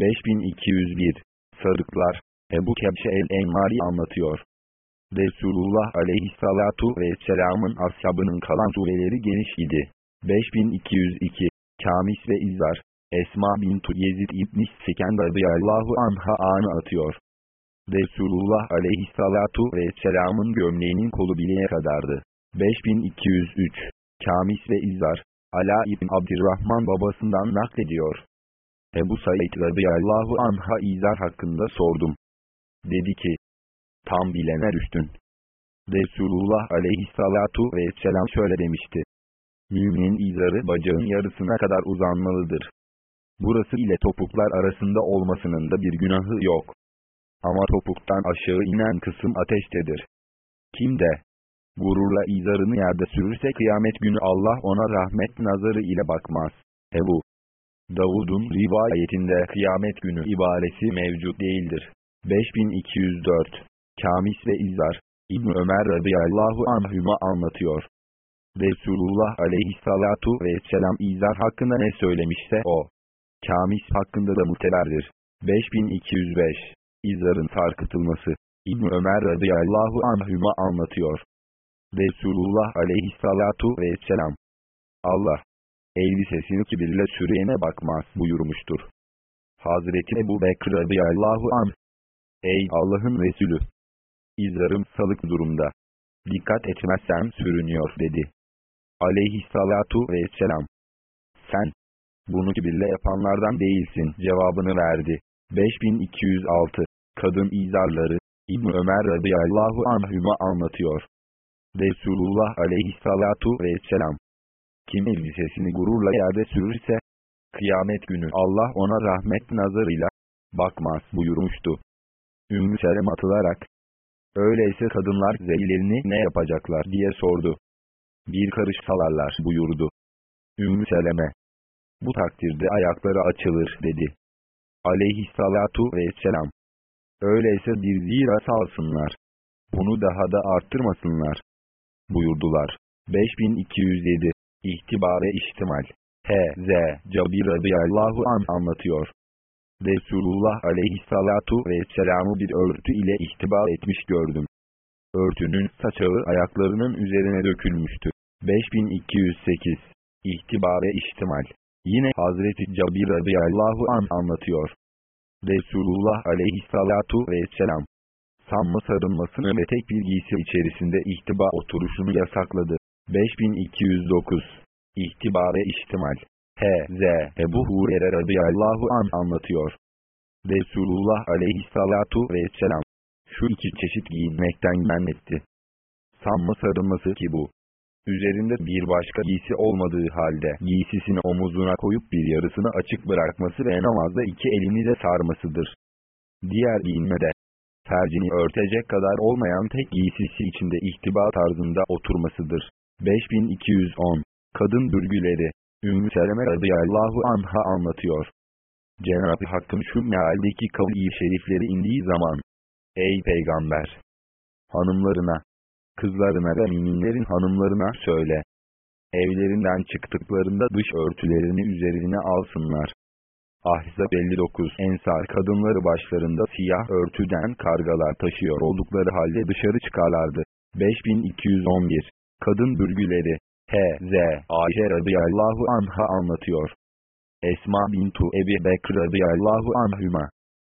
5201 Sarıklar Ebu Kebşe el-Enmari anlatıyor. Resulullah aleyhissalatu vesselamın ashabının kalan sureleri geniş idi. 5202 Kamis ve İzzar Esma bintu Yezid İbn Seken radıyallahu anha anı atıyor. Resulullah aleyhissalatu vesselamın gömleğinin kolu bileğe kadardı. 5203 Kamis ve İzzar Ala İbn Abdirrahman babasından naklediyor. Ebu Said radıyallahu anha İzzar hakkında sordum. Dedi ki, tam bilene düştün. Resulullah aleyhissalatu vesselam şöyle demişti. Müminin izarı bacağın yarısına kadar uzanmalıdır. Burası ile topuklar arasında olmasının da bir günahı yok. Ama topuktan aşağı inen kısım ateştedir. Kim de gururla izarını yerde sürürse kıyamet günü Allah ona rahmet nazarı ile bakmaz. Ebu Davud'un rivayetinde kıyamet günü ibaresi mevcut değildir. 5204 Kamis ve İzzar İbn Ömer radıyallahu anhüma anlatıyor. Resulullah aleyhissalatu vesselam İzzar hakkında ne söylemişse o. Kamis hakkında da muteberdir. 5205 İzzar'ın sarkıtılması İbn Ömer radıyallahu anhüma anlatıyor. Resulullah aleyhissalatu vesselam Allah elbisesini kibirle sürüyene bakmaz buyurmuştur. Hazreti Ebu Bekir radıyallahu anh Ey Allah'ın Resulü! İzarım salık durumda. Dikkat etmezsem sürünüyor dedi. Aleyhissalatu vesselam. Sen, bunu kibirle yapanlardan değilsin cevabını verdi. 5206 Kadın izarları İbn Ömer radıyallahu anhüma anlatıyor. Resulullah aleyhissalatu vesselam. Kim elbisesini gururla yerde sürürse, kıyamet günü Allah ona rahmet nazarıyla bakmaz buyurmuştu. Ümmü Selem atılarak, öyleyse kadınlar zeylerini ne yapacaklar diye sordu. Bir karış salarlar buyurdu. Ümmü Seleme, bu takdirde ayakları açılır dedi. Aleyhissalatu vesselam. Öyleyse bir zira salsınlar. Bunu daha da arttırmasınlar. Buyurdular. 5207 İhtibare ihtimal. H.Z. Cabir radıyallahu an anlatıyor. Resulullah aleyhissalatu vesselam'ı bir örtü ile ihtibar etmiş gördüm. Örtünün saçağı ayaklarının üzerine dökülmüştü. 5208 İhtibare ihtimal. Yine Hazreti Cabir radıyallahu an anlatıyor. Resulullah aleyhissalatu vesselam sanma sarılmasını ve tek bir giysi içerisinde ihtiba oturuşunu yasakladı. 5209 İhtibare ihtimal H.Z. Ebu Hurer'e radıyallahu an anlatıyor. Resulullah aleyhissalatu vesselam şu iki çeşit giyinmekten men etti. Sanma sarılması ki bu. Üzerinde bir başka giysi olmadığı halde giysisini omuzuna koyup bir yarısını açık bırakması ve namazda iki elini de sarmasıdır. Diğer giyinmede, fercini örtecek kadar olmayan tek giysisi içinde ihtiba tarzında oturmasıdır. 5210 Kadın bürgüleri Ümmü Seleme radıyallahu anha anlatıyor. Cenab-ı Hakk'ın şu mealdeki kavli şerifleri indiği zaman, Ey Peygamber! Hanımlarına, kızlarına ve müminlerin hanımlarına söyle. Evlerinden çıktıklarında dış örtülerini üzerine alsınlar. Ahzab 59 Ensar kadınları başlarında siyah örtüden kargalar taşıyor oldukları halde dışarı çıkarlardı. 5211 Kadın bürgüleri H.Z. Ayşe radıyallahu anha anlatıyor. Esma bintu Ebi Bekr radıyallahu anhüma.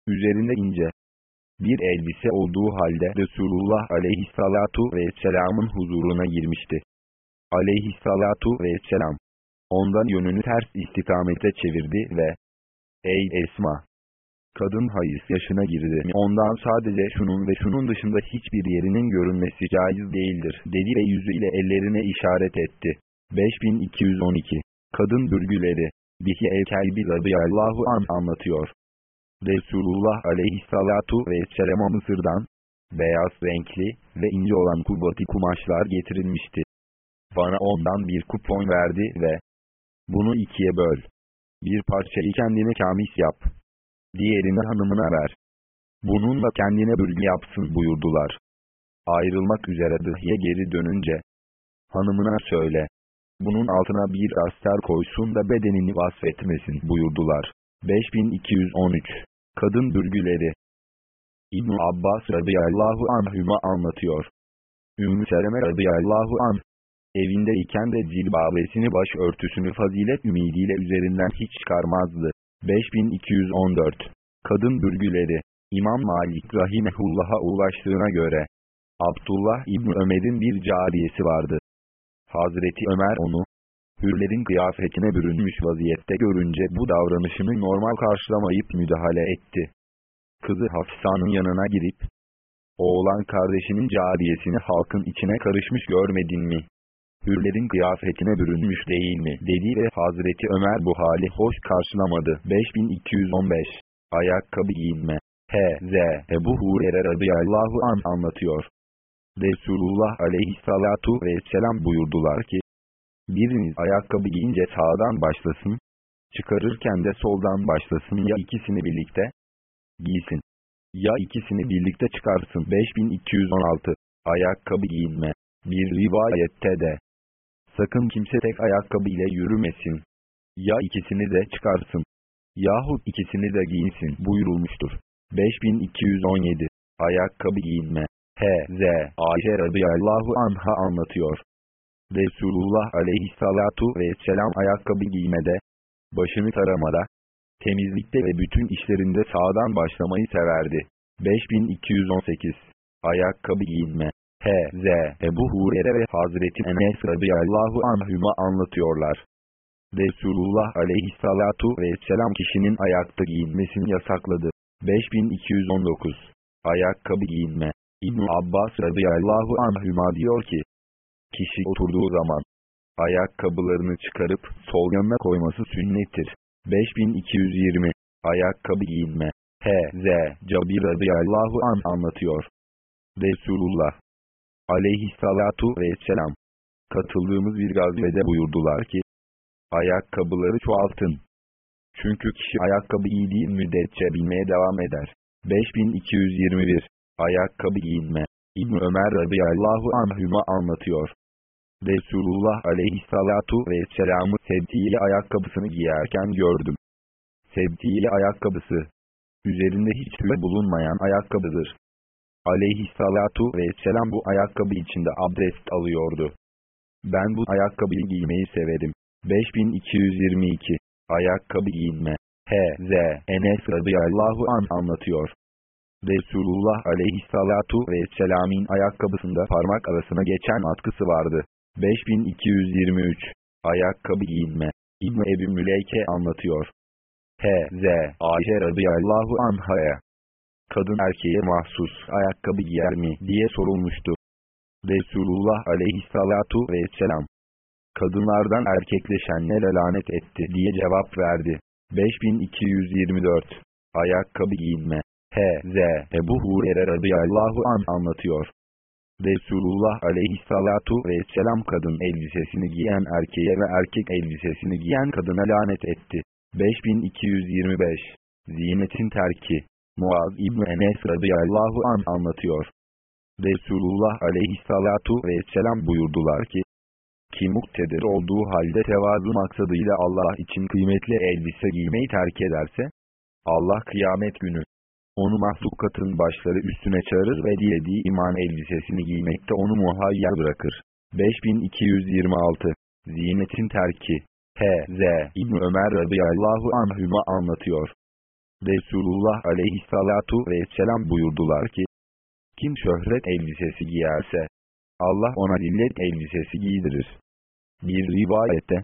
Üzerinde ince bir elbise olduğu halde Resulullah aleyhissalatu vesselamın huzuruna girmişti. Aleyhissalatu vesselam. Ondan yönünü ters istikamete çevirdi ve Ey Esma! Kadın hayız yaşına girdi. Ondan sadece şunun ve şunun dışında hiçbir yerinin görünmesi caiz değildir dedi ve yüzü ile ellerine işaret etti. 5212 Kadın bürgüleri Bihi el-Kelbi radıyallahu an anlatıyor. Resulullah aleyhissalatu vesselam'a Mısır'dan beyaz renkli ve ince olan kubbati kumaşlar getirilmişti. Bana ondan bir kupon verdi ve bunu ikiye böl. Bir parçayı kendine kamis yap diğerini hanımına ver. Bununla kendine bürgü yapsın buyurdular. Ayrılmak üzere dıhye geri dönünce, hanımına söyle, bunun altına bir astar koysun da bedenini vasfetmesin buyurdular. 5213 Kadın bürgüleri İbn Abbas radıyallahu anhüma anlatıyor. Ümmü Seleme radıyallahu anh, evindeyken de cilbabesini başörtüsünü fazilet ümidiyle üzerinden hiç çıkarmazdı. 5214 Kadın bürgüleri İmam Malik Rahimehullah'a ulaştığına göre, Abdullah İbni Ömer'in bir cariyesi vardı. Hazreti Ömer onu, hürlerin kıyafetine bürünmüş vaziyette görünce bu davranışını normal karşılamayıp müdahale etti. Kızı Hafsa'nın yanına girip, oğlan kardeşinin cariyesini halkın içine karışmış görmedin mi? Hürlerin kıyafetine bürünmüş değil mi? dedi ve Hazreti Ömer bu hali hoş karşılamadı. 5215 Ayakkabı giyinme H.Z. Ebu Hurer'e radıyallahu an anlatıyor. Resulullah aleyhissalatu vesselam buyurdular ki, biriniz ayakkabı giyince sağdan başlasın, çıkarırken de soldan başlasın ya ikisini birlikte giysin. Ya ikisini birlikte çıkarsın 5216 Ayakkabı giyinme Bir rivayette de Sakın kimse tek ayakkabı ile yürümesin. Ya ikisini de çıkarsın. Yahut ikisini de giyinsin buyurulmuştur. 5217 Ayakkabı giyinme H.Z. Ayşe radıyallahu anha anlatıyor. Resulullah aleyhissalatu vesselam ayakkabı giymede, başını taramada, temizlikte ve bütün işlerinde sağdan başlamayı severdi. 5218 Ayakkabı giyinme H.Z. Ebu Hurer'e ve Hazreti Enes radıyallahu anhüma anlatıyorlar. Resulullah aleyhissalatu vesselam kişinin ayakta giyinmesini yasakladı. 5219 Ayakkabı giyinme İbn Abbas radıyallahu anhüma diyor ki, kişi oturduğu zaman, ayakkabılarını çıkarıp sol yanına koyması sünnettir. 5220 Ayakkabı giyinme H.Z. Cabir radıyallahu an anlatıyor. Resulullah aleyhissalatu vesselam katıldığımız bir gazvede buyurdular ki ayakkabıları çoğaltın. Çünkü kişi ayakkabı giydiği müddetçe bilmeye devam eder. 5221 Ayakkabı giyinme İbn Ömer radıyallahu anhüma anlatıyor. Resulullah aleyhissalatu vesselam'ı sebtiyle ayakkabısını giyerken gördüm. Sebtiyle ayakkabısı, üzerinde hiç tüy bulunmayan ayakkabıdır. Aleyhissalatu vesselam bu ayakkabı içinde abdest alıyordu. Ben bu ayakkabıyı giymeyi severim. 5222 Ayakkabı giyinme H.Z. Enes radıyallahu an anlatıyor. Resulullah aleyhissalatu vesselam'in ayakkabısında parmak arasına geçen atkısı vardı. 5223 Ayakkabı giyinme İbn Ebi Müleyke anlatıyor. H.Z. Ayşe radıyallahu anhaya kadın erkeğe mahsus ayakkabı giyer mi diye sorulmuştu. Resulullah aleyhissalatu vesselam kadınlardan erkekleşenlere lanet etti diye cevap verdi. 5224 Ayakkabı giyinme H.Z. Ebu Hurer'e radıyallahu an anlatıyor. Resulullah aleyhissalatu vesselam kadın elbisesini giyen erkeğe ve erkek elbisesini giyen kadına lanet etti. 5225 Zinetin terki Muaz İbni Enes radıyallahu an anlatıyor. Resulullah aleyhissalatu vesselam buyurdular ki, kim muktedir olduğu halde tevazu maksadıyla Allah için kıymetli elbise giymeyi terk ederse, Allah kıyamet günü, onu mahlukatın başları üstüne çağırır ve dilediği iman elbisesini giymekte onu muhayyer bırakır. 5226 Zinetin terki H.Z. İbn Ömer radıyallahu anhüma anlatıyor. Resulullah aleyhissalatu vesselam buyurdular ki, kim şöhret elbisesi giyerse, Allah ona zillet elbisesi giydirir. Bir rivayette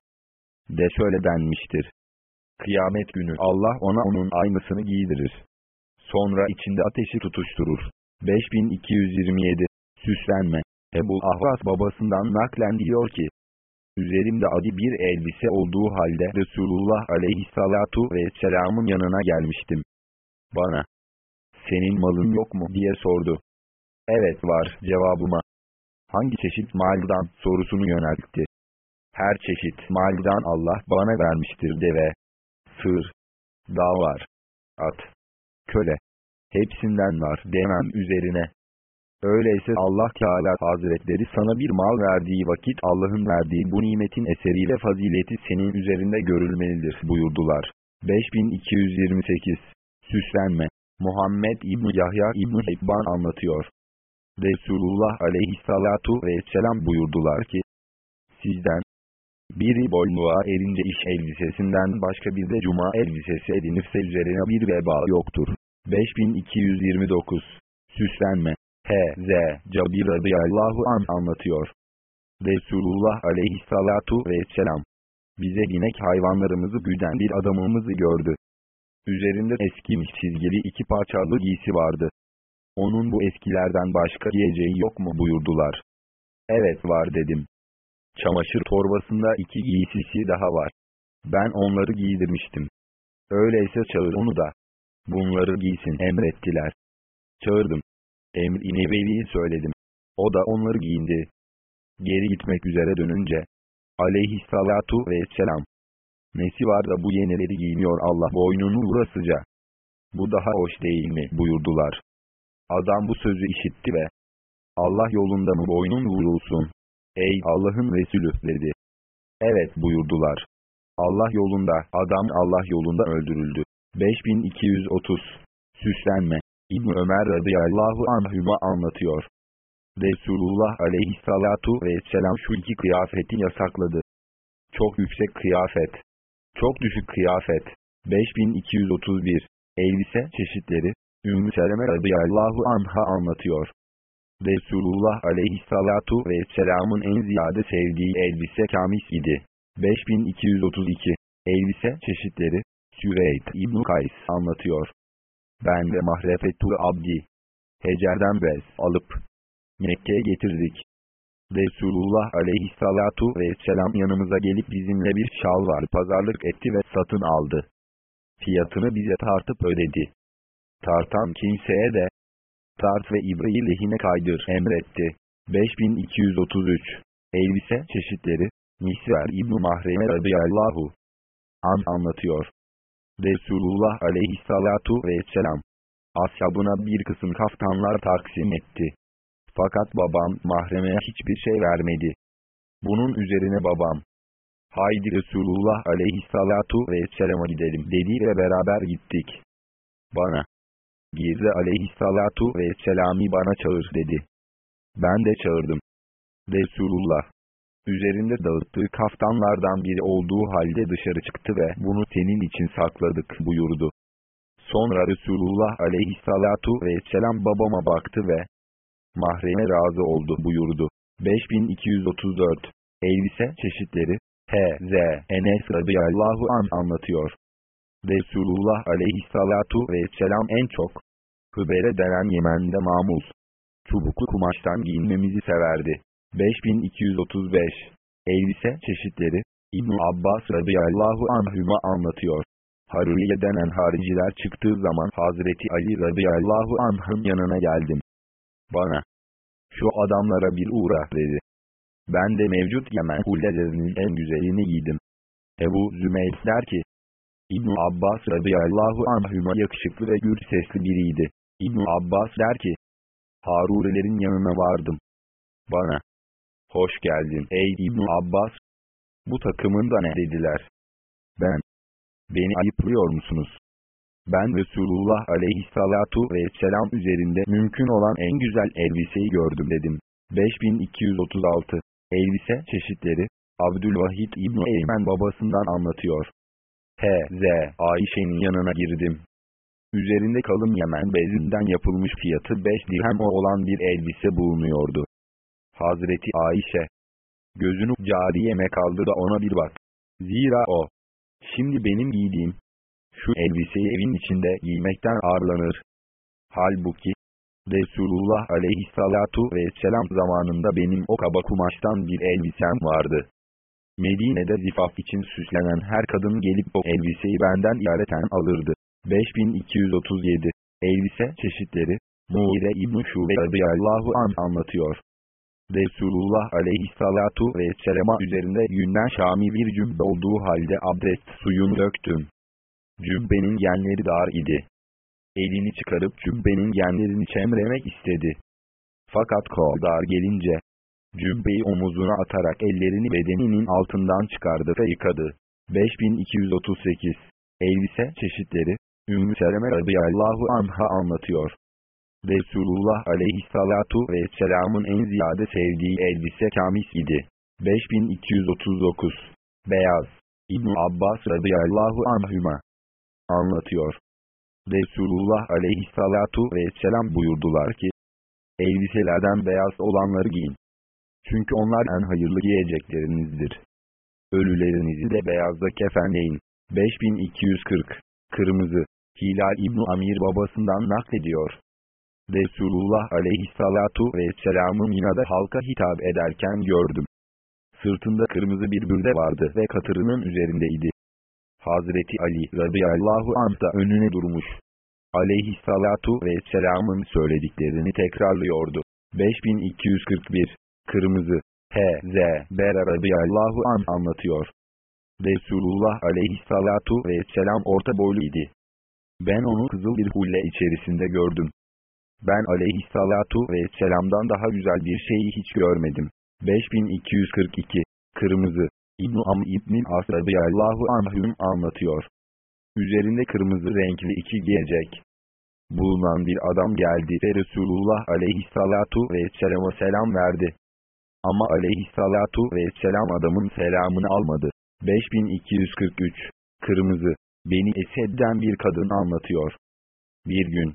de şöyle denmiştir. Kıyamet günü Allah ona onun aynısını giydirir. Sonra içinde ateşi tutuşturur. 5227 Süslenme Ebu Ahvas babasından naklen diyor ki, Üzerimde adi bir elbise olduğu halde Resulullah aleyhissalatu vesselamın yanına gelmiştim. Bana, senin malın yok mu diye sordu. Evet var cevabıma. Hangi çeşit maldan sorusunu yöneltti. Her çeşit maldan Allah bana vermiştir deve, sığır, dağ var, at, köle. Hepsinden var demem üzerine. Öyleyse Allah Teala Hazretleri sana bir mal verdiği vakit Allah'ın verdiği bu nimetin eseriyle fazileti senin üzerinde görülmelidir buyurdular. 5228 Süslenme Muhammed İbni Yahya İbni Hibban anlatıyor. Resulullah aleyhissalatu vesselam buyurdular ki, Sizden, biri boynuğa erince iş elbisesinden başka bir de cuma elbisesi edinirse üzerine bir veba yoktur. 5229 Süslenme H.Z. Cabir radıyallahu an anlatıyor. Resulullah aleyhissalatu vesselam bize binek hayvanlarımızı güden bir adamımızı gördü. Üzerinde eskimiş çizgili iki parçalı giysi vardı. Onun bu eskilerden başka giyeceği yok mu buyurdular. Evet var dedim. Çamaşır torbasında iki giysisi daha var. Ben onları giydirmiştim. Öyleyse çağır onu da. Bunları giysin emrettiler. Çağırdım. Emr-i Nebevi'yi söyledim. O da onları giyindi. Geri gitmek üzere dönünce, aleyhissalatu vesselam, nesi var da bu yenileri giymiyor Allah boynunu vurasıca. Bu daha hoş değil mi buyurdular. Adam bu sözü işitti ve, Allah yolunda mı boynun vurulsun? Ey Allah'ın Resulü dedi. Evet buyurdular. Allah yolunda, adam Allah yolunda öldürüldü. 5230 Süslenme İbn Ömer radıyallahu anhüma anlatıyor. Resulullah aleyhissalatu vesselam şu iki kıyafeti yasakladı. Çok yüksek kıyafet. Çok düşük kıyafet. 5231 Elbise çeşitleri Ümmü Seleme radıyallahu anha anlatıyor. Resulullah aleyhissalatu vesselamın en ziyade sevdiği elbise kamis idi. 5232 Elbise çeşitleri Süveyd İbn Kays anlatıyor. Ben de mahrefetul abdi. Hecerden bez alıp Mekke'ye getirdik. Resulullah aleyhissalatu vesselam yanımıza gelip bizimle bir şal var pazarlık etti ve satın aldı. Fiyatını bize tartıp ödedi. Tartan kimseye de tart ve ibreyi lehine kaydır emretti. 5233 Elbise çeşitleri Nisver İbn-i Mahreme radıyallahu an anlatıyor. Resulullah aleyhissalatu vesselam ashabına bir kısım kaftanlar taksim etti. Fakat babam mahreme hiçbir şey vermedi. Bunun üzerine babam, haydi Resulullah aleyhissalatu vesselama gidelim dedi ve beraber gittik. Bana, Girze aleyhissalatu vesselami bana çağır dedi. Ben de çağırdım. Resulullah, üzerinde dağıttığı kaftanlardan biri olduğu halde dışarı çıktı ve bunu senin için sakladık buyurdu. Sonra Resulullah aleyhissalatu vesselam babama baktı ve mahreme razı oldu buyurdu. 5234 Elbise çeşitleri H.Z. Enes radıyallahu an anlatıyor. Resulullah aleyhissalatu vesselam en çok Hübere denen Yemen'de mamul çubuklu kumaştan giyinmemizi severdi. 5235 Elbise çeşitleri İbn Abbas radıyallahu anhüma anlatıyor. Haruriye denen hariciler çıktığı zaman Hazreti Ali radıyallahu anh'ın yanına geldim. Bana, şu adamlara bir uğra dedi. Ben de mevcut Yemen hullelerinin en güzelini giydim. Ebu Zümeyt der ki, İbn Abbas radıyallahu anhüma yakışıklı ve gür sesli biriydi. İbn Abbas der ki, Harurilerin yanına vardım. Bana, hoş geldin ey İbn Abbas. Bu takımın da ne dediler. Ben, beni ayıplıyor musunuz? Ben Resulullah aleyhissalatu vesselam üzerinde mümkün olan en güzel elbiseyi gördüm dedim. 5236 Elbise çeşitleri Abdülvahid İbni Eymen babasından anlatıyor. H.Z. Ayşe'nin yanına girdim. Üzerinde kalın Yemen bezinden yapılmış fiyatı 5 dirhem olan bir elbise bulunuyordu. Hazreti Ayşe, gözünü cariyeme kaldı da ona bir bak. Zira o, şimdi benim giydiğim, şu elbiseyi evin içinde giymekten ağırlanır. Halbuki, Resulullah aleyhissalatu vesselam zamanında benim o kaba kumaştan bir elbisem vardı. Medine'de zifaf için süslenen her kadın gelip o elbiseyi benden iareten alırdı. 5237 Elbise çeşitleri Muire İbn-i Şube radıyallahu an anlatıyor. Resulullah aleyhissalatu vesselama üzerinde yünden Şami bir cübbe olduğu halde abdest suyunu döktüm. Cübbenin genleri dar idi. Elini çıkarıp cübbenin genlerini çemremek istedi. Fakat kol dar gelince, cübbeyi omuzuna atarak ellerini bedeninin altından çıkardı ve yıkadı. 5238 Elbise çeşitleri, Ümmü Seleme radıyallahu anha anlatıyor. Resulullah aleyhissalatu vesselamın en ziyade sevdiği elbise kamis idi. 5239 Beyaz İbn Abbas radıyallahu anhüma anlatıyor. Resulullah aleyhissalatu vesselam buyurdular ki, elbiselerden beyaz olanları giyin. Çünkü onlar en hayırlı giyeceklerinizdir. Ölülerinizi de beyazda kefenleyin. 5240 Kırmızı Hilal İbn Amir babasından naklediyor. Resulullah aleyhissalatu vesselamın Mina'da halka hitap ederken gördüm. Sırtında kırmızı bir bürde vardı ve katırının üzerindeydi. Hazreti Ali radıyallahu anh da önüne durmuş. Aleyhissalatu vesselamın söylediklerini tekrarlıyordu. 5241 Kırmızı H.Z. Bera radıyallahu anh anlatıyor. Resulullah aleyhissalatu vesselam orta boylu idi. Ben onu kızıl bir hulle içerisinde gördüm. Ben aleyhissalatu vesselamdan daha güzel bir şeyi hiç görmedim. 5242 Kırmızı İbn-i Am İbn-i As radıyallahu anlatıyor. Üzerinde kırmızı renkli iki giyecek. Bulunan bir adam geldi ve Resulullah aleyhissalatu vesselama selam verdi. Ama aleyhissalatu vesselam adamın selamını almadı. 5243 Kırmızı Beni Esed'den bir kadın anlatıyor. Bir gün,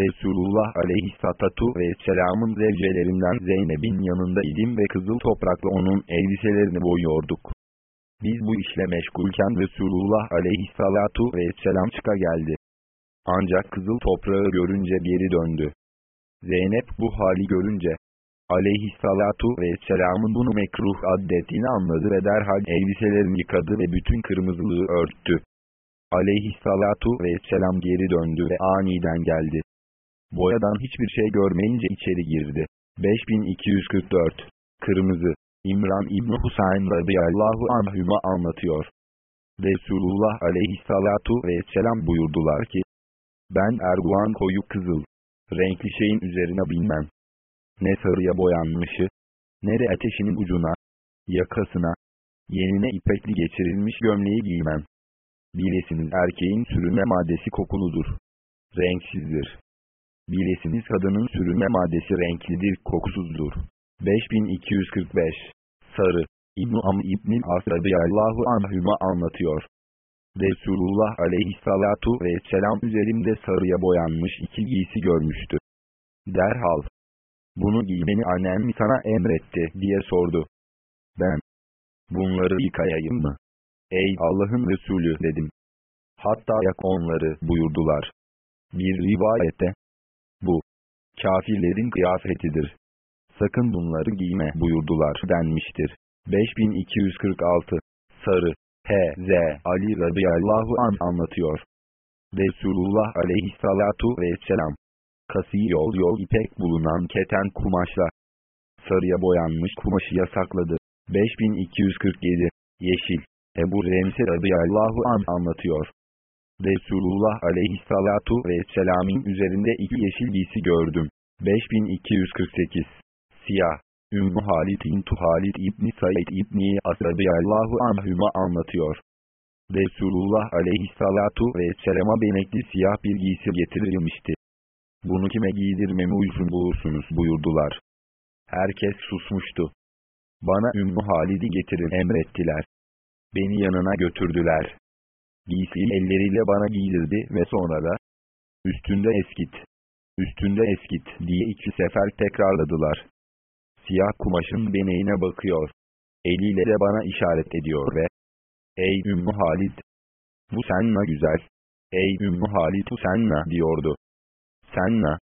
Resulullah aleyhissalatu vesselamın zevcelerinden Zeynep'in yanında idim ve kızıl toprakla onun elbiselerini boyuyorduk. Biz bu işle meşgulken Resulullah aleyhissalatu vesselam çıka geldi. Ancak kızıl toprağı görünce geri döndü. Zeynep bu hali görünce, aleyhissalatu vesselamın bunu mekruh addettiğini anladı ve derhal elbiselerini yıkadı ve bütün kırmızılığı örttü. Aleyhissalatu vesselam geri döndü ve aniden geldi. Boyadan hiçbir şey görmeyince içeri girdi. 5244 Kırmızı İmran İbni Husayn radıyallahu anhüma anlatıyor. Resulullah aleyhissalatu vesselam buyurdular ki, ben erguvan koyu kızıl, renkli şeyin üzerine binmem. Ne sarıya boyanmışı, ne de ateşinin ucuna, yakasına, yenine ipekli geçirilmiş gömleği giymem. Bilesiniz erkeğin sürünme maddesi kokuludur. Renksizdir. Bilesiniz kadının sürünme maddesi renklidir, kokusuzdur. 5245 Sarı İbn-i Am İbn-i As radıyallahu anlatıyor. Resulullah aleyhissalatu vesselam üzerimde sarıya boyanmış iki giysi görmüştü. Derhal, bunu giymeni annen mi sana emretti diye sordu. Ben, bunları yıkayayım mı? Ey Allah'ın Resulü dedim. Hatta yak onları buyurdular. Bir rivayette, bu, kafirlerin kıyafetidir. Sakın bunları giyme buyurdular denmiştir. 5246 Sarı H.Z. Ali radıyallahu an anlatıyor. Resulullah aleyhissalatu vesselam. Kasi yol yol ipek bulunan keten kumaşla sarıya boyanmış kumaşı yasakladı. 5247 Yeşil Ebu Remse radıyallahu an anlatıyor. Resulullah aleyhissalatu vesselamın üzerinde iki yeşil giysi gördüm. 5248 Siyah Ümmü Halid İntu Halid İbni Said İbni As radıyallahu anhüma anlatıyor. Resulullah aleyhissalatu vesselama benekli siyah bir giysi getirilmişti. Bunu kime giydirmemi uygun bulursunuz buyurdular. Herkes susmuştu. Bana Ümmü Halid'i getirin emrettiler. Beni yanına götürdüler. Giysiyi elleriyle bana giydirdi ve sonra da üstünde eskit, üstünde eskit diye iki sefer tekrarladılar. Siyah kumaşın beneğine bakıyor. Eliyle de bana işaret ediyor ve Ey Ümmü Halid! Bu senna güzel. Ey Ümmü Halid bu senna diyordu. Senna.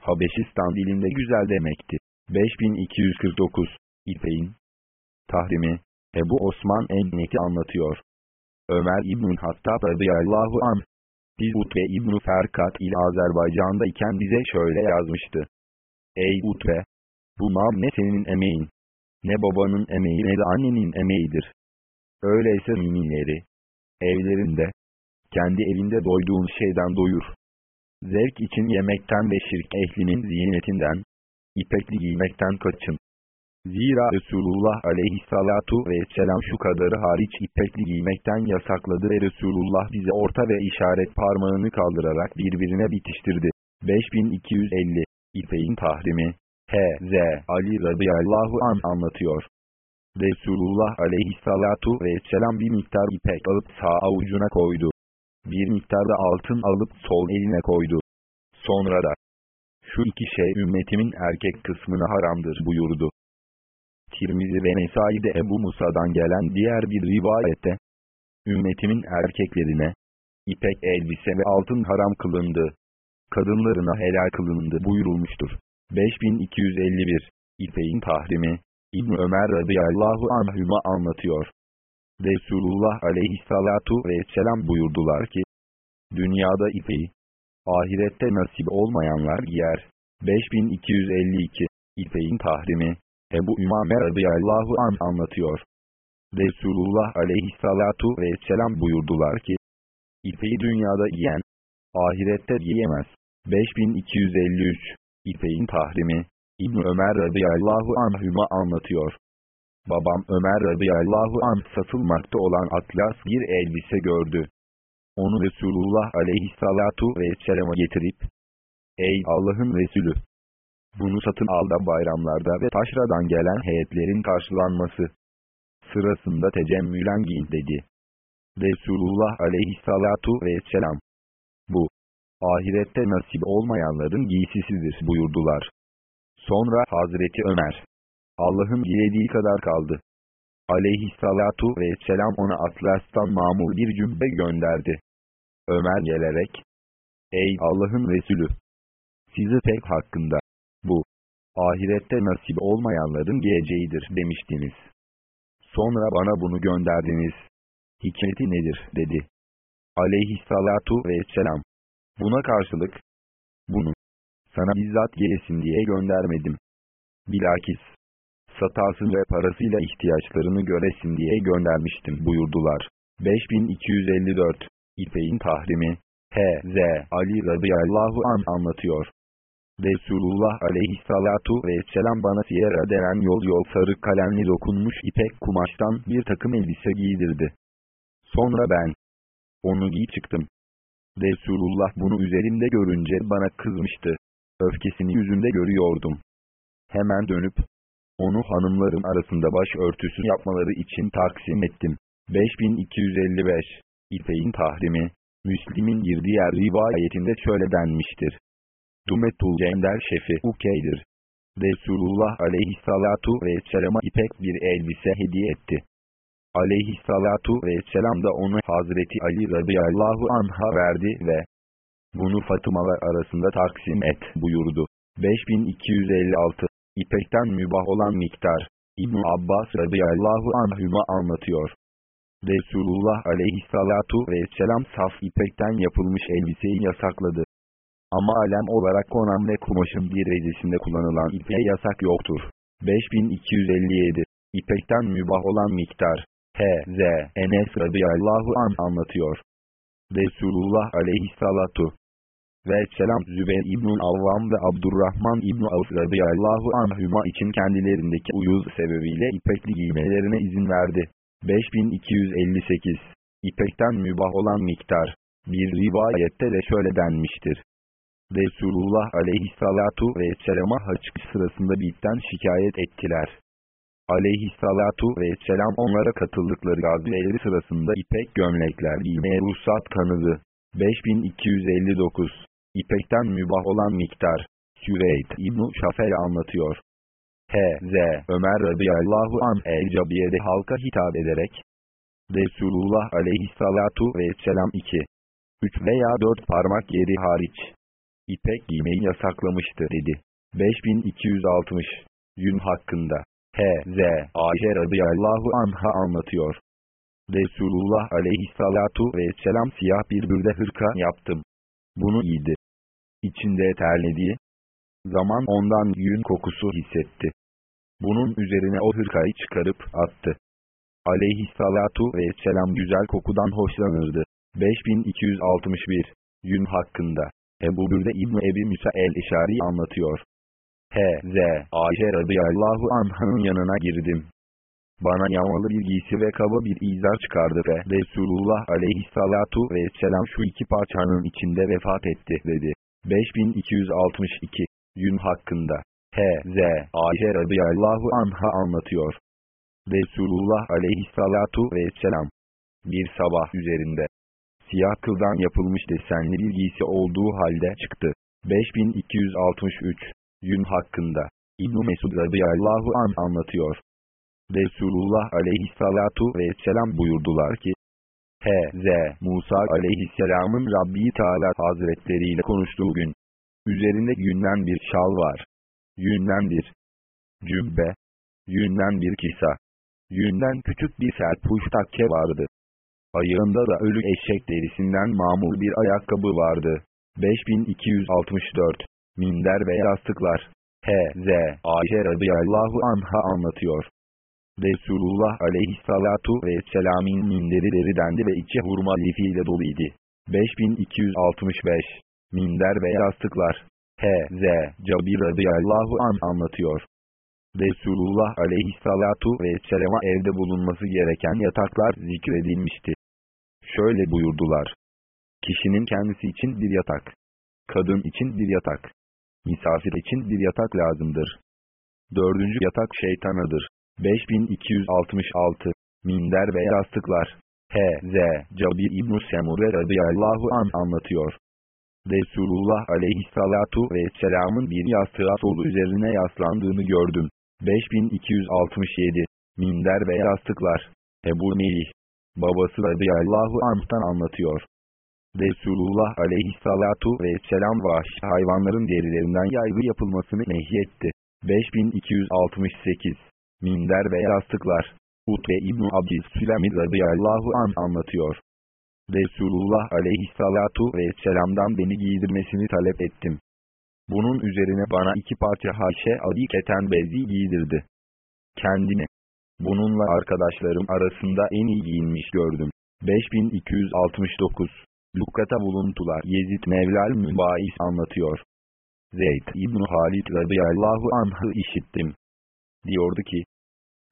Habeşistan dilinde güzel demekti. 5249 İpeğin Tahrimi Ebu Osman Enneti anlatıyor. Ömer İbn-i Hattab radıyallahu anh. Biz Utbe İbn-i Ferkat ile Azerbaycan'da iken bize şöyle yazmıştı. Ey Utbe! Bu mal ne senin emeğin, ne babanın emeği ne de annenin emeğidir. Öyleyse müminleri, evlerinde, kendi evinde doyduğun şeyden doyur. Zevk için yemekten ve şirk ehlinin ziynetinden, ipekli giymekten kaçın. Zira Resulullah aleyhissalatu vesselam şu kadarı hariç ipekli giymekten yasakladı ve Resulullah bize orta ve işaret parmağını kaldırarak birbirine bitiştirdi. 5250 İpeğin tahrimi H.Z. Ali radıyallahu an anlatıyor. Resulullah aleyhissalatu vesselam bir miktar ipek alıp sağ avucuna koydu. Bir miktar da altın alıp sol eline koydu. Sonra da şu iki şey ümmetimin erkek kısmına haramdır buyurdu. Tirmizi ve Nesai'de Ebu Musa'dan gelen diğer bir rivayette, ümmetimin erkeklerine, ipek elbise ve altın haram kılındı, kadınlarına helal kılındı buyurulmuştur. 5251 İpeğin tahrimi İbn Ömer radıyallahu anhüma anlatıyor. Resulullah aleyhissalatu vesselam buyurdular ki, dünyada ipeği, ahirette nasip olmayanlar giyer. 5252 İpeğin tahrimi Ebu Ümame radıyallahu an anlatıyor. Resulullah aleyhissalatu vesselam buyurdular ki, İpeği dünyada giyen, ahirette giyemez. 5253 İpeğin tahrimi İbn Ömer radıyallahu anhüma anlatıyor. Babam Ömer radıyallahu anh satılmakta olan atlas bir elbise gördü. Onu Resulullah aleyhissalatu vesselam'a getirip, Ey Allah'ın Resulü! Bunu satın al da bayramlarda ve taşradan gelen heyetlerin karşılanması sırasında tecemmülen giyin dedi. Resulullah aleyhissalatu vesselam. Bu, ahirette nasip olmayanların giysisidir buyurdular. Sonra Hazreti Ömer, Allah'ın dilediği kadar kaldı. Aleyhissalatu vesselam ona atlastan mamur bir cübbe gönderdi. Ömer gelerek, Ey Allah'ın Resulü! Sizi pek hakkında, ahirette nasip olmayanların geleceğidir demiştiniz. Sonra bana bunu gönderdiniz. Hikmeti nedir dedi. Aleyhissalatu vesselam. Buna karşılık, bunu, sana bizzat gelesin diye göndermedim. Bilakis, satasın ve parasıyla ihtiyaçlarını göresin diye göndermiştim buyurdular. 5254 İpeğin tahrimi H.Z. Ali radıyallahu an anlatıyor. Resulullah aleyhissalatu vesselam bana siyera denen yol yol sarı kalemli dokunmuş ipek kumaştan bir takım elbise giydirdi. Sonra ben onu giy çıktım. Resulullah bunu üzerimde görünce bana kızmıştı. Öfkesini yüzünde görüyordum. Hemen dönüp, onu hanımların arasında baş örtüsü yapmaları için taksim ettim. 5255 İpeğin tahrimi, Müslim'in bir diğer rivayetinde şöyle denmiştir. Dumetul Cender şefi Ukey'dir. Resulullah aleyhissalatu vesselama ipek bir elbise hediye etti. Aleyhissalatu vesselam da onu Hazreti Ali radıyallahu anh'a verdi ve bunu Fatımalar arasında taksim et buyurdu. 5256 İpekten mübah olan miktar İbn Abbas radıyallahu anhüma anlatıyor. Resulullah aleyhissalatu vesselam saf ipekten yapılmış elbiseyi yasakladı. Ama alem olarak konan ve kumaşın bir recisinde kullanılan ipeğe yasak yoktur. 5257 İpekten mübah olan miktar H.Z. Enes radıyallahu an anlatıyor. Resulullah aleyhissalatu ve selam Zübeyir İbn Avvam ve Abdurrahman İbn Avf radıyallahu anhüma için kendilerindeki uyuz sebebiyle ipekli giymelerine izin verdi. 5258 İpekten mübah olan miktar Bir rivayette de şöyle denmiştir. Resulullah aleyhissalatu vesselama haç sırasında bitten şikayet ettiler. Aleyhissalatu vesselam onlara katıldıkları gazileri sırasında ipek gömlekler giymeye ruhsat tanıdı. 5259 İpekten mübah olan miktar Süveyd İbn-i Şafel anlatıyor. H.Z. Ömer radıyallahu an el-Cabiye'de halka hitap ederek Resulullah aleyhissalatu vesselam 2, 3 veya 4 parmak yeri hariç ipek giymeyi yasaklamıştı dedi. 5260 Yün hakkında H.Z. Ayşe radıyallahu anha anlatıyor. Resulullah aleyhissalatu vesselam siyah bir bürde hırka yaptım. Bunu giydi. İçinde terlediği zaman ondan yün kokusu hissetti. Bunun üzerine o hırkayı çıkarıp attı. Aleyhissalatu vesselam güzel kokudan hoşlanırdı. 5261 Yün hakkında Ebu Bürde İbni Ebi Musa el-İşari anlatıyor. H.Z. Ayşe radıyallahu anh'ın yanına girdim. Bana yağmalı bir giysi ve kaba bir izar çıkardı ve Resulullah aleyhissalatu vesselam şu iki parçanın içinde vefat etti dedi. 5262 Yün hakkında H.Z. Ayşe radıyallahu anha anlatıyor. Resulullah aleyhissalatu vesselam bir sabah üzerinde siyah kıldan yapılmış desenli bir giysi olduğu halde çıktı. 5263 Yün hakkında İbn-i Mesud radıyallahu an anlatıyor. Resulullah aleyhissalatu vesselam buyurdular ki, H.Z. Musa aleyhisselamın Rabbi Teala hazretleriyle konuştuğu gün, üzerinde yünden bir şal var, yünden bir cübbe, yünden bir kisa, yünden küçük bir serpuş takke vardı. Ayağında da ölü eşek derisinden mamur bir ayakkabı vardı. 5264 Minder ve yastıklar H.Z. Ayşe radıyallahu anha anlatıyor. Resulullah aleyhissalatu vesselam'in minderi deridendi ve içi hurma lifiyle doluydu. 5265 Minder ve yastıklar H.Z. Cabir radıyallahu an anlatıyor. Resulullah aleyhissalatu vesselama evde bulunması gereken yataklar zikredilmişti. Şöyle buyurdular. Kişinin kendisi için bir yatak. Kadın için bir yatak. Misafir için bir yatak lazımdır. Dördüncü yatak şeytanadır. 5266 Minder ve yastıklar H.Z. Cabir İbn-i Semure radıyallahu an anlatıyor. Resulullah aleyhissalatu vesselamın bir yastığa solu üzerine yaslandığını gördüm. 5267 Minder ve yastıklar Ebu Melih Babası radıyallahu anh'tan anlatıyor. Resulullah aleyhissalatu vesselam vahşi hayvanların derilerinden yaygı yapılmasını nehyetti. 5268 Minder ve yastıklar Utbe İbn-i Abdis Sülemi radıyallahu an anlatıyor. Resulullah aleyhissalatu vesselam'dan beni giydirmesini talep ettim. Bunun üzerine bana iki parça haşe adi keten bezi giydirdi. Kendini, bununla arkadaşlarım arasında en iyi giyinmiş gördüm. 5269 Lukata buluntular Yezid Mevlal Mübais anlatıyor. Zeyd İbn Halid radıyallahu anh'ı işittim. Diyordu ki,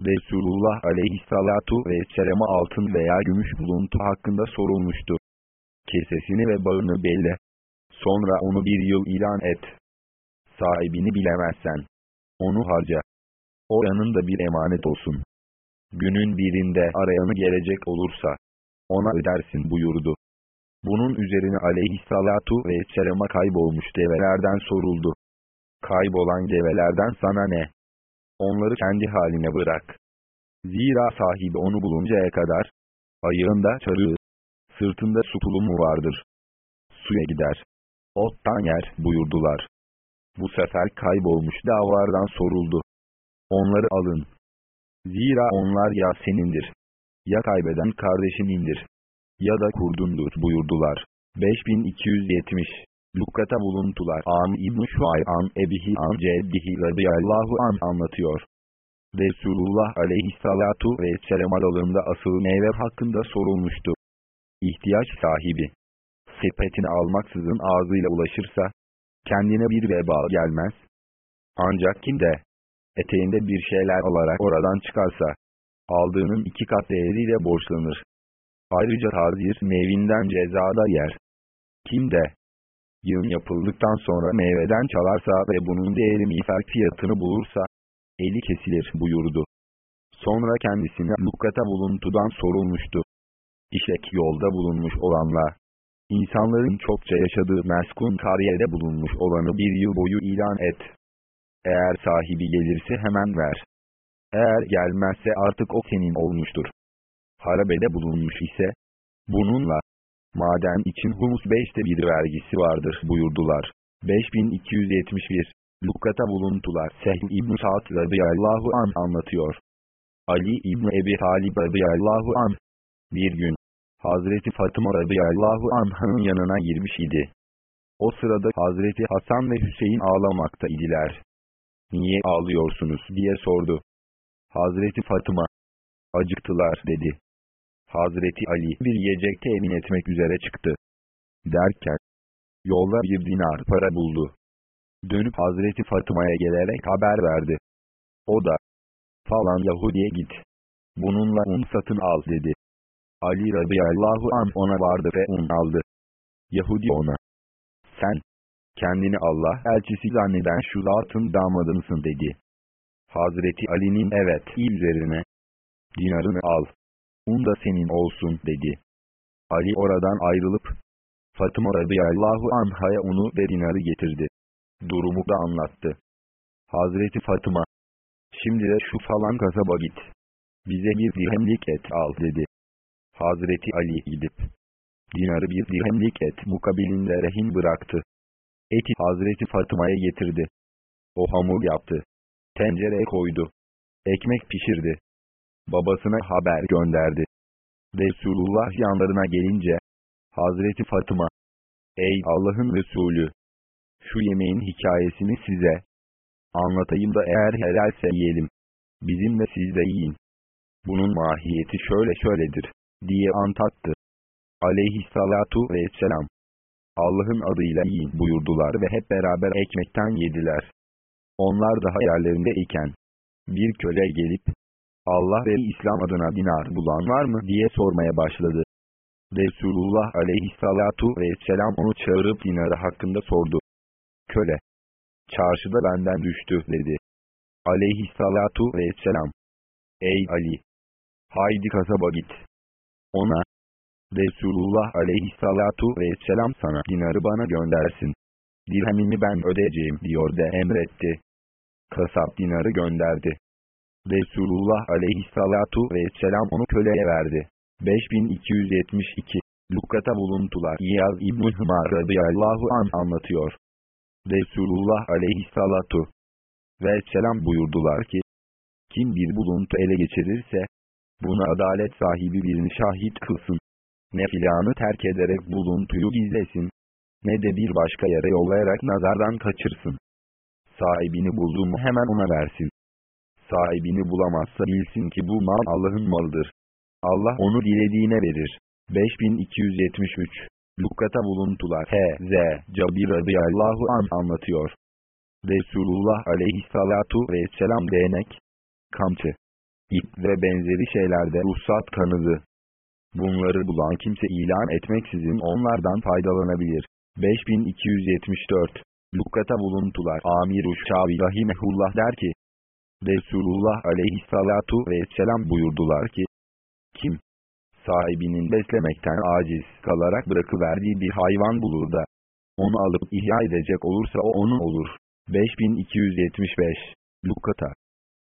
Resulullah aleyhissalatu vesselam'a altın veya gümüş buluntu hakkında sorulmuştu. Kesesini ve bağını belli. Sonra onu bir yıl ilan et. Sahibini bilemezsen. Onu harca. O yanında bir emanet olsun. Günün birinde arayanı gelecek olursa. Ona ödersin buyurdu. Bunun üzerine aleyhissalatu vesselam'a kaybolmuş develerden soruldu. Kaybolan develerden sana ne? Onları kendi haline bırak. Zira sahibi onu buluncaya kadar, ayağında çarığı, sırtında su tulumu vardır. Suya gider. Ottan yer buyurdular. Bu sefer kaybolmuş davardan soruldu. Onları alın. Zira onlar ya senindir, ya kaybeden kardeşinindir, ya da kurdundur buyurdular. 5270 Lukata buluntular An İbn-i Şuay'an Ebihi An Ceddihi radıyallahu an anlatıyor. Resulullah aleyhissalatu vesselam aralığında asıl meyve hakkında sorulmuştu. İhtiyaç sahibi, sepetini almaksızın ağzıyla ulaşırsa, kendine bir veba gelmez. Ancak kim de, eteğinde bir şeyler alarak oradan çıkarsa, aldığının iki kat değeriyle borçlanır. Ayrıca tazir nevinden cezada yer. Kim de, yığın yapıldıktan sonra meyveden çalarsa ve bunun değeri mifer fiyatını bulursa, eli kesilir buyurdu. Sonra kendisine lukkata buluntudan sorulmuştu. İşek yolda bulunmuş olanla, insanların çokça yaşadığı meskun kariyerde bulunmuş olanı bir yıl boyu ilan et. Eğer sahibi gelirse hemen ver. Eğer gelmezse artık o senin olmuştur. Harabede bulunmuş ise, bununla, maden için humus beşte bir vergisi vardır buyurdular. 5271 Lukata buluntular Sehl İbn Sa'd radıyallahu an anlatıyor. Ali İbn Ebi Talib radıyallahu an bir gün Hazreti Fatıma radıyallahu anh'ın yanına girmiş idi. O sırada Hazreti Hasan ve Hüseyin ağlamakta idiler. Niye ağlıyorsunuz diye sordu. Hazreti Fatıma, acıktılar dedi. Hazreti Ali bir yiyecek temin etmek üzere çıktı. Derken, yolda bir dinar para buldu. Dönüp Hazreti Fatıma'ya gelerek haber verdi. O da, falan Yahudi'ye git. Bununla un satın al dedi. Ali radıyallahu an ona vardı ve un aldı. Yahudi ona, sen, kendini Allah elçisi zanneden şu zatın damadı mısın dedi. Hazreti Ali'nin evet üzerine, dinarını al, un da senin olsun dedi. Ali oradan ayrılıp, Fatıma radıyallahu anhaya unu ve dinarı getirdi. Durumu da anlattı. Hazreti Fatıma, şimdi de şu falan kasaba git. Bize bir dirhemlik et al dedi. Hazreti Ali gidip, dinarı bir dirhemlik et mukabilinde rehin bıraktı. Eti Hazreti Fatıma'ya getirdi. O hamur yaptı. Tencereye koydu. Ekmek pişirdi. Babasına haber gönderdi. Resulullah yanlarına gelince, Hazreti Fatıma, Ey Allah'ın Resulü! Şu yemeğin hikayesini size anlatayım da eğer helalse yiyelim. Bizimle siz de yiyin. Bunun mahiyeti şöyle şöyledir, diye anlattı. Aleyhissalatu vesselam. Allah'ın adıyla yiyin buyurdular ve hep beraber ekmekten yediler. Onlar daha yerlerinde iken, bir köle gelip, Allah ve İslam adına dinar bulan var mı diye sormaya başladı. Resulullah aleyhissalatu vesselam onu çağırıp dinarı hakkında sordu. Köle, çarşıda benden düştü dedi. Aleyhissalatu vesselam, ey Ali, haydi kasaba git. Ona, Resulullah aleyhissalatu vesselam sana dinarı bana göndersin. Dirhemini ben ödeyeceğim diyor de emretti. Kasap dinarı gönderdi. Resulullah aleyhissalatu vesselam onu köleye verdi. 5272 Lukata buluntular İyaz İbn-i Hımar radıyallahu an anlatıyor. Resulullah aleyhissalatu vesselam buyurdular ki, kim bir buluntu ele geçirirse, buna adalet sahibi birini şahit kılsın. Ne filanı terk ederek buluntuyu gizlesin, ne de bir başka yere yollayarak nazardan kaçırsın. Sahibini buldu mu hemen ona versin. Sahibini bulamazsa bilsin ki bu mal Allah'ın malıdır. Allah onu dilediğine verir. 5273 Lukata buluntular H.Z. Cabir radıyallahu an anlatıyor. Resulullah aleyhissalatu vesselam değnek, kamçı, ip ve benzeri şeylerde ruhsat kanıdı. Bunları bulan kimse ilan etmeksizin onlardan faydalanabilir. 5274 Lukata buluntular Amir Uşşavi Rahimehullah der ki, Resulullah aleyhissalatu vesselam buyurdular ki, kim, sahibinin beslemekten aciz kalarak bırakıverdiği bir hayvan bulur da, onu alıp ihya edecek olursa o onun olur. 5275 Lukata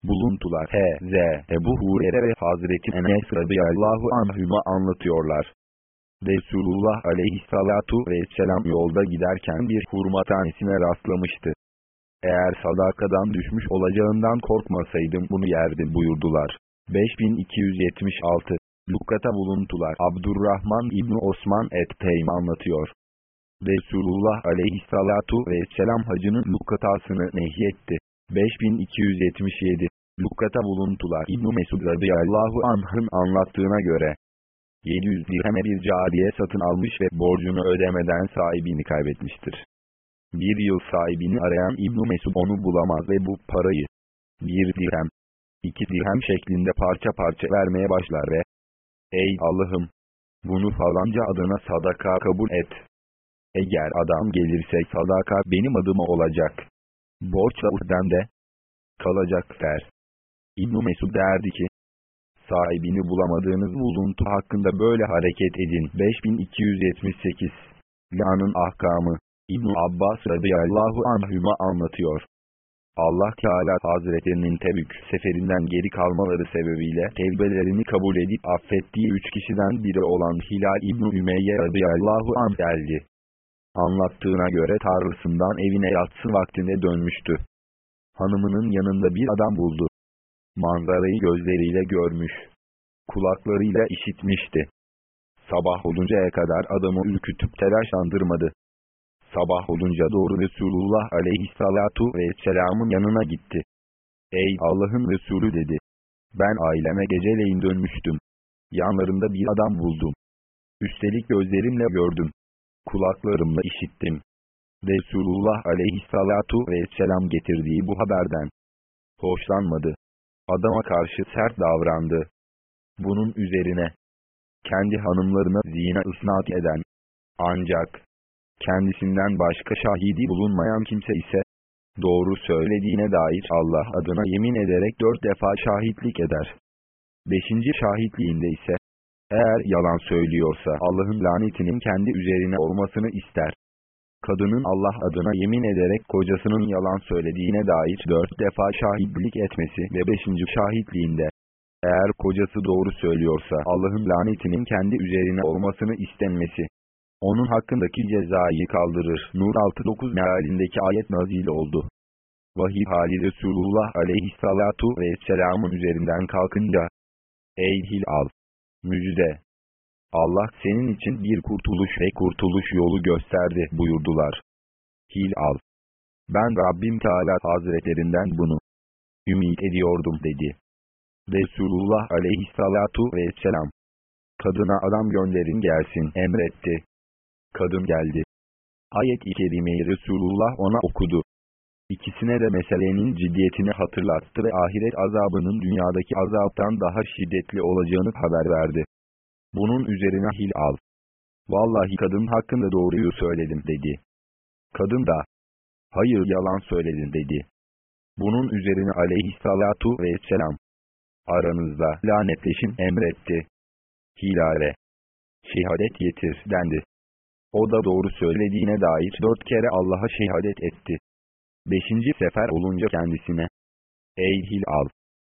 Buluntular H.Z. Ebu Hurer'e ve Hazreti Enes radıyallahu anhüma anlatıyorlar. Resulullah aleyhissalatu vesselam yolda giderken bir hurma tanesine rastlamıştı. Eğer sadakadan düşmüş olacağından korkmasaydım bunu yerdim buyurdular. 5276 Lukata buluntular Abdurrahman İbni Osman et-Teym anlatıyor. Resulullah aleyhissalatu vesselam hacının lukatasını nehyetti. 5277 Lukata buluntular İbn-i Mesud radıyallahu anh'ın anlattığına göre 700 dirheme bir cariye satın almış ve borcunu ödemeden sahibini kaybetmiştir. Bir yıl sahibini arayan İbn Mesud onu bulamaz ve bu parayı bir dirhem, iki dirhem şeklinde parça parça vermeye başlar ve Ey Allah'ım! Bunu falanca adına sadaka kabul et. Eğer adam gelirse sadaka benim adıma olacak. Borçla de kalacak der. İbn Mesud derdi ki, sahibini bulamadığınız buluntu hakkında böyle hareket edin. 5278 La'nın ahkamı İbn Abbas radıyallahu anhüma anlatıyor. Allah Teala Hazretlerinin Tebük seferinden geri kalmaları sebebiyle tevbelerini kabul edip affettiği üç kişiden biri olan Hilal İbn Ümeyye radıyallahu anh geldi. Anlattığına göre tarlasından evine yatsı vaktinde dönmüştü. Hanımının yanında bir adam buldu manzarayı gözleriyle görmüş, kulaklarıyla işitmişti. Sabah oluncaya kadar adamı ürkütüp telaşlandırmadı. Sabah olunca doğru Resulullah aleyhissalatu vesselamın yanına gitti. Ey Allah'ın Resulü dedi. Ben aileme geceleyin dönmüştüm. Yanlarında bir adam buldum. Üstelik gözlerimle gördüm. Kulaklarımla işittim. Resulullah aleyhissalatu vesselam getirdiği bu haberden hoşlanmadı. Adama karşı sert davrandı. Bunun üzerine kendi hanımlarına zina ısnat eden ancak kendisinden başka şahidi bulunmayan kimse ise doğru söylediğine dair Allah adına yemin ederek dört defa şahitlik eder. Beşinci şahitliğinde ise eğer yalan söylüyorsa Allah'ın lanetinin kendi üzerine olmasını ister. Kadının Allah adına yemin ederek kocasının yalan söylediğine dair dört defa şahitlik etmesi ve beşinci şahitliğinde eğer kocası doğru söylüyorsa Allah'ın lanetinin kendi üzerine olmasını istenmesi, onun hakkındaki cezayı kaldırır. Nur 6-9 mealindeki ayet nazil oldu. Vahiy hali Resulullah aleyhissalatu vesselamın üzerinden kalkınca, Ey Hilal! Müjde! Allah senin için bir kurtuluş ve kurtuluş yolu gösterdi buyurdular. Hilal! Ben Rabbim Teala Hazretlerinden bunu ümit ediyordum dedi. Resulullah aleyhissalatu vesselam, kadına adam gönderin gelsin emretti. Kadın geldi. Ayet-i Kerimeyi Resulullah ona okudu. İkisine de meselenin ciddiyetini hatırlattı ve ahiret azabının dünyadaki azaptan daha şiddetli olacağını haber verdi. Bunun üzerine hil al. Vallahi kadın hakkında doğruyu söyledim dedi. Kadın da, hayır yalan söyledin dedi. Bunun üzerine aleyhissalatu vesselam, aranızda lanetleşin emretti. Hilale, şehadet yetir dendi. O da doğru söylediğine dair dört kere Allah'a şehadet etti. Beşinci sefer olunca kendisine, Ey Hilal!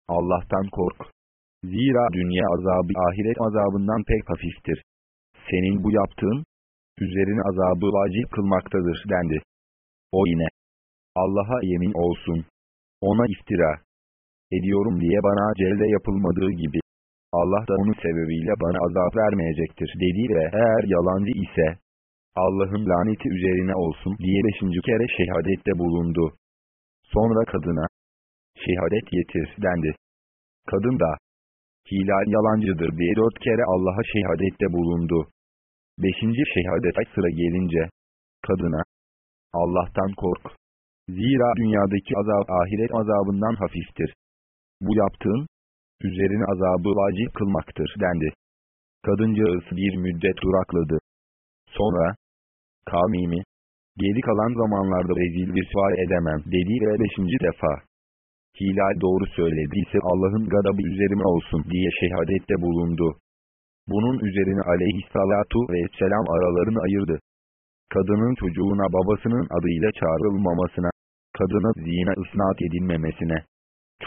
Allah'tan kork. Zira dünya azabı ahiret azabından pek hafiftir. Senin bu yaptığın, üzerine azabı vacip kılmaktadır dendi. O yine, Allah'a yemin olsun. Ona iftira ediyorum diye bana celde yapılmadığı gibi. Allah da onun sebebiyle bana azap vermeyecektir dedi ve eğer yalancı ise, Allah'ın laneti üzerine olsun diye beşinci kere şehadette bulundu. Sonra kadına, şehadet getir dendi. Kadın da, hilal yalancıdır diye dört kere Allah'a şehadette bulundu. Beşinci şehadete sıra gelince, kadına, Allah'tan kork. Zira dünyadaki azab ahiret azabından hafiftir. Bu yaptığın, üzerine azabı vacip kılmaktır dendi. Kadıncağız bir müddet durakladı. Sonra, kavmimi, geri kalan zamanlarda rezil bir edemem dedi ve beşinci defa. Hilal doğru söylediyse Allah'ın gadabı üzerime olsun diye şehadette bulundu. Bunun üzerine aleyhissalatu vesselam aralarını ayırdı. Kadının çocuğuna babasının adıyla çağrılmamasına, kadına zina ısnat edilmemesine,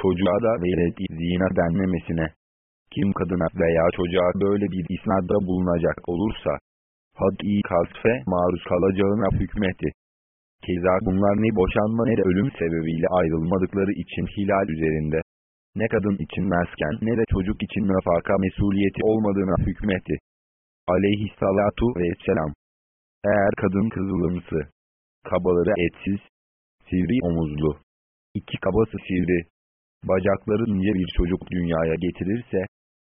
çocuğa da velet zina denmemesine, kim kadına veya çocuğa böyle bir isnadda bulunacak olursa, had-i kasfe maruz kalacağına hükmetti. Keza bunlar ne boşanma ne de ölüm sebebiyle ayrılmadıkları için hilal üzerinde, ne kadın için mesken ne de çocuk için nafaka mesuliyeti olmadığına hükmetti. Aleyhissalatu vesselam. Eğer kadın kızılımsı, kabaları etsiz, sivri omuzlu, iki kabası sivri, bacakları ince bir çocuk dünyaya getirirse,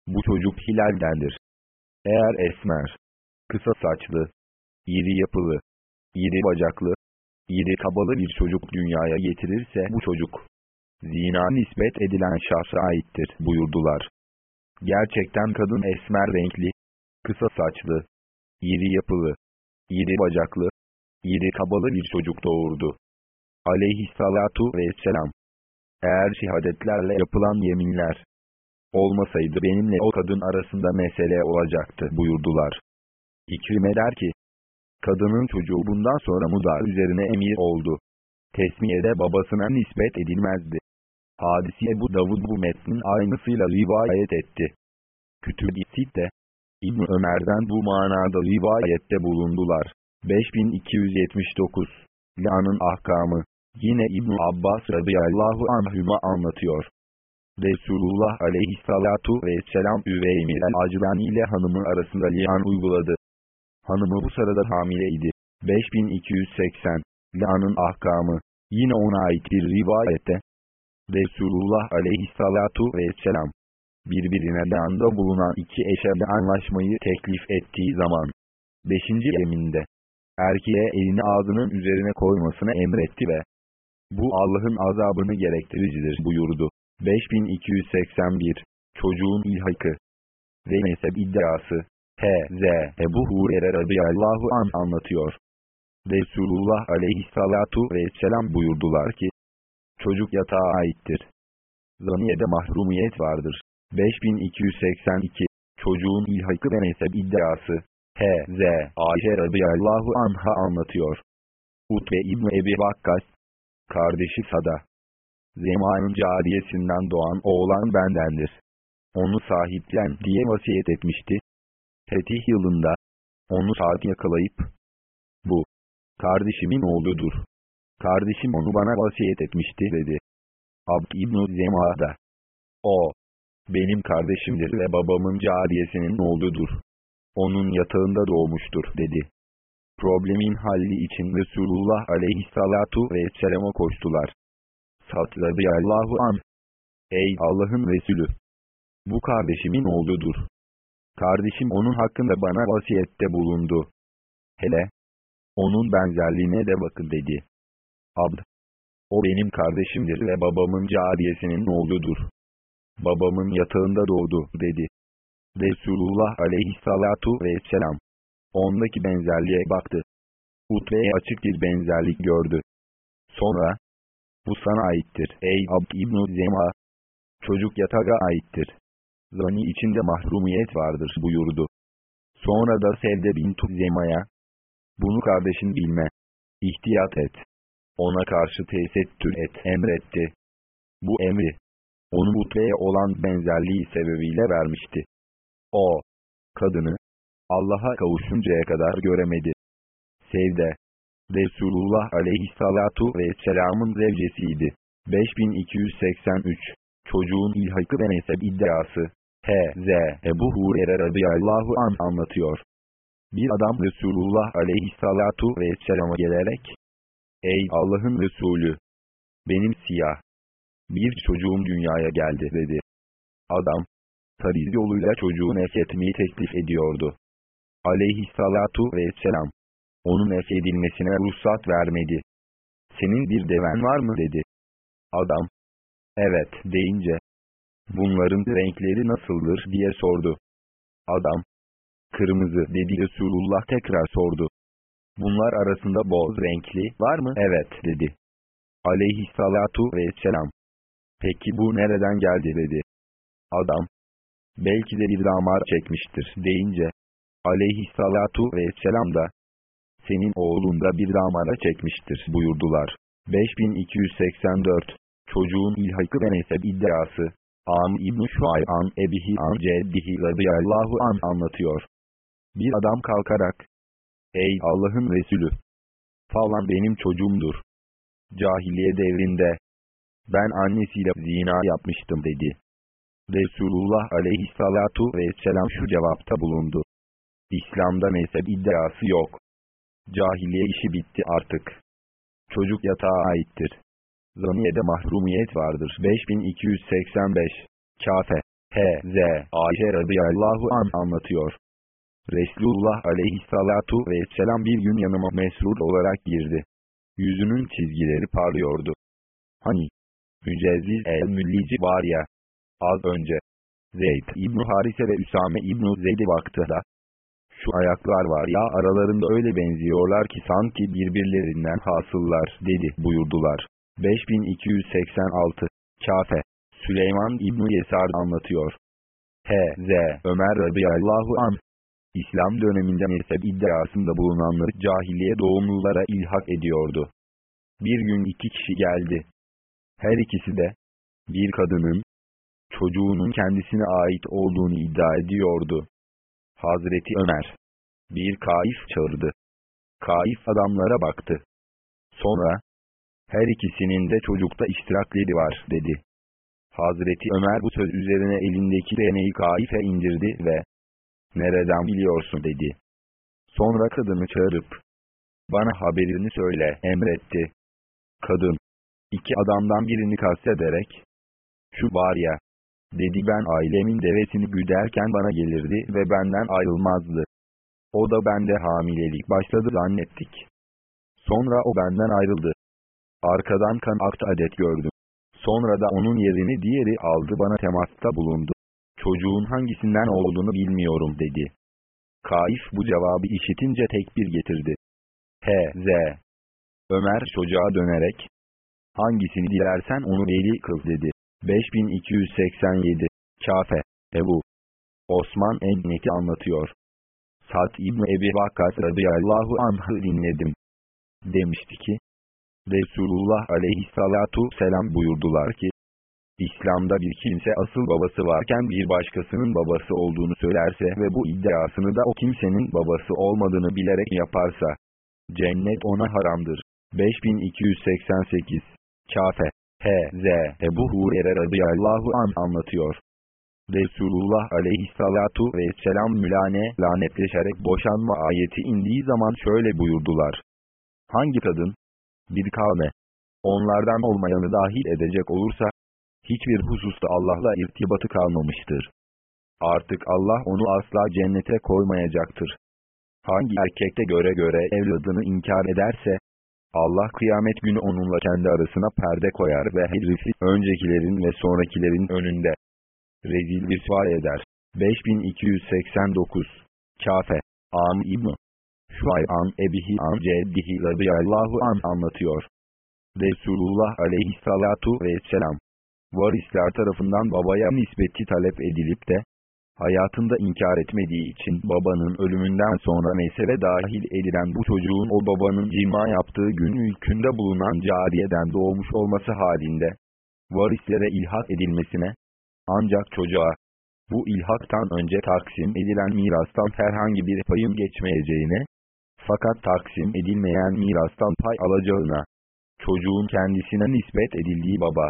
bu çocuk hilaldendir. Eğer esmer, kısa saçlı, iri yapılı, iri bacaklı, iri kabalı bir çocuk dünyaya getirirse bu çocuk, zina nispet edilen şahsa aittir buyurdular. Gerçekten kadın esmer renkli, kısa saçlı, iri yapılı, iri bacaklı, iri kabalı bir çocuk doğurdu. Aleyhissalatu vesselam. Eğer şehadetlerle yapılan yeminler olmasaydı benimle o kadın arasında mesele olacaktı buyurdular. İkrime der ki, kadının çocuğu bundan sonra mudar üzerine emir oldu. Tesmiyede babasına nispet edilmezdi. Hadisiye bu Davud bu metnin aynısıyla rivayet etti. Kütüb-i de İbn Ömer'den bu manada rivayette bulundular. 5279 La'nın ahkamı Yine İbn Abbas radıyallahu anhüma anlatıyor. Resulullah aleyhissalatu vesselam Üveymil el-Acben ile hanımı arasında lian uyguladı. Hanımı bu sırada hamileydi. 5280 La'nın ahkamı. Yine ona ait bir rivayette. Resulullah aleyhissalatu vesselam. Birbirine leanda bulunan iki eşe anlaşmayı teklif ettiği zaman. Beşinci eminde erkeğe elini ağzının üzerine koymasını emretti ve bu Allah'ın azabını gerektiricidir buyurdu. 5281 Çocuğun ilhakı ve mezhep iddiası H.Z. Ebu Hurer'e radıyallahu an anlatıyor. Resulullah aleyhissalatu vesselam buyurdular ki, çocuk yatağa aittir. Zaniyede mahrumiyet vardır. 5282 Çocuğun ilhakı ve mezhep iddiası H.Z. Ayşe radıyallahu anha anlatıyor. Utbe İbni Ebi Vakkas, kardeşi Sada, Zema'nın cariyesinden doğan oğlan bendendir. Onu sahiplen diye vasiyet etmişti. Fetih yılında, onu saat yakalayıp, bu, kardeşimin oğludur. Kardeşim onu bana vasiyet etmişti dedi. Abd İbn-i da, o, benim kardeşimdir ve babamın cariyesinin oğludur. Onun yatağında doğmuştur dedi. Problemin halli için Resulullah aleyhissalatu vesselam'a koştular. Sat radıyallahu an. Ey Allah'ın Resulü! Bu kardeşimin oğludur. Kardeşim onun hakkında bana vasiyette bulundu. Hele, onun benzerliğine de bakın dedi. Abd, o benim kardeşimdir ve babamın cariyesinin oğludur babamın yatağında doğdu dedi. Resulullah aleyhissalatu vesselam. Ondaki benzerliğe baktı. Utbe'ye açık bir benzerlik gördü. Sonra, bu sana aittir ey Abd İbn Zema. Çocuk yatağa aittir. Zani içinde mahrumiyet vardır buyurdu. Sonra da Sevde bin Zema'ya, bunu kardeşin bilme, ihtiyat et. Ona karşı tesettür et emretti. Bu emri, onu Utbe'ye olan benzerliği sebebiyle vermişti. O, kadını, Allah'a kavuşuncaya kadar göremedi. Sevde, Resulullah aleyhissalatu vesselamın zevcesiydi. 5283 Çocuğun ilhakı ve mezhep iddiası H.Z. Ebu Hurer'e radıyallahu an anlatıyor. Bir adam Resulullah aleyhissalatu vesselama gelerek, Ey Allah'ın Resulü! Benim siyah, bir çocuğum dünyaya geldi dedi. Adam, tariz yoluyla çocuğu nefretmeyi teklif ediyordu. Aleyhissalatu vesselam, onun nefredilmesine ruhsat vermedi. Senin bir deven var mı dedi. Adam, evet deyince, bunların renkleri nasıldır diye sordu. Adam, kırmızı dedi Resulullah tekrar sordu. Bunlar arasında boz renkli var mı? Evet dedi. Aleyhissalatu vesselam. Peki bu nereden geldi dedi. Adam, belki de bir damar çekmiştir deyince, aleyhissalatu vesselam da, senin oğlun da bir damara çekmiştir buyurdular. 5284 Çocuğun ilhakı ve nesep iddiası Am İbn-i Şuay'an Ebihi An Ceddihi radıyallahu an anlatıyor. Bir adam kalkarak, Ey Allah'ın Resulü! Falan benim çocuğumdur. Cahiliye devrinde, ben annesiyle zina yapmıştım dedi. Resulullah aleyhissalatu vesselam şu cevapta bulundu. İslam'da mezhep iddiası yok. Cahiliye işi bitti artık. Çocuk yatağa aittir. Zaniye'de mahrumiyet vardır. 5285 Kafe H.Z. Ayşe radıyallahu an anlatıyor. Resulullah aleyhissalatu vesselam bir gün yanıma mesrur olarak girdi. Yüzünün çizgileri parlıyordu. Hani, Mücezziz el-Müllici var ya, az önce, Zeyd İbn Harise ve Üsame İbn Zeyd'e baktı da, şu ayaklar var ya aralarında öyle benziyorlar ki sanki birbirlerinden hasıllar dedi buyurdular. 5286 Kafe Süleyman İbn Yesar anlatıyor. H.Z. Ömer radıyallahu an İslam döneminde mezhep iddiasında bulunanları cahiliye doğumlulara ilhak ediyordu. Bir gün iki kişi geldi. Her ikisi de, bir kadının, çocuğunun kendisine ait olduğunu iddia ediyordu. Hazreti Ömer, bir kaif çağırdı. Kaif adamlara baktı. Sonra, her ikisinin de çocukta iştirakleri var dedi. Hazreti Ömer bu söz üzerine elindeki değneği kaife indirdi ve, nereden biliyorsun dedi. Sonra kadını çağırıp, bana haberini söyle emretti. Kadın, iki adamdan birini kastederek, şu var ya, dedi ben ailemin devesini güderken bana gelirdi ve benden ayrılmazdı. O da bende hamilelik başladı zannettik. Sonra o benden ayrıldı. Arkadan kan aktı adet gördüm. Sonra da onun yerini diğeri aldı bana temasta bulundu. Çocuğun hangisinden olduğunu bilmiyorum dedi. Kaif bu cevabı işitince tekbir getirdi. H.Z. Ömer çocuğa dönerek, hangisini dilersen onu veli kıl dedi. 5287 Kafe Ebu Osman Egnet'i anlatıyor. Sad İbni Ebi Vakkas radıyallahu anh'ı dinledim. Demişti ki, Resulullah aleyhissalatu selam buyurdular ki, İslam'da bir kimse asıl babası varken bir başkasının babası olduğunu söylerse ve bu iddiasını da o kimsenin babası olmadığını bilerek yaparsa, cennet ona haramdır. 5288 Kafe H.Z. Ebu Hurer'e radıyallahu an anlatıyor. Resulullah aleyhissalatu vesselam mülane lanetleşerek boşanma ayeti indiği zaman şöyle buyurdular. Hangi kadın? Bir kavme. Onlardan olmayanı dahil edecek olursa, hiçbir hususta Allah'la irtibatı kalmamıştır. Artık Allah onu asla cennete koymayacaktır. Hangi erkekte göre göre evladını inkar ederse, Allah kıyamet günü onunla kendi arasına perde koyar ve herifi öncekilerin ve sonrakilerin önünde rezil bir sual eder. 5289 Kafe Am İbn Şuay'an Ebihi An Ceddihi radıyallahu an anlatıyor. Resulullah aleyhissalatu vesselam varisler tarafından babaya nispeti talep edilip de hayatında inkar etmediği için babanın ölümünden sonra mesele dahil edilen bu çocuğun o babanın cima yaptığı gün ülkünde bulunan cariyeden doğmuş olması halinde varislere ilhak edilmesine ancak çocuğa bu ilhaktan önce taksim edilen mirastan herhangi bir payın geçmeyeceğine fakat taksim edilmeyen mirastan pay alacağına çocuğun kendisine nispet edildiği baba